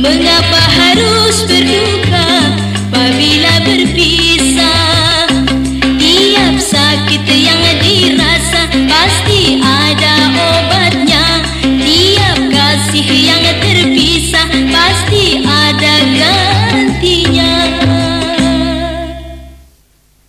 Melihat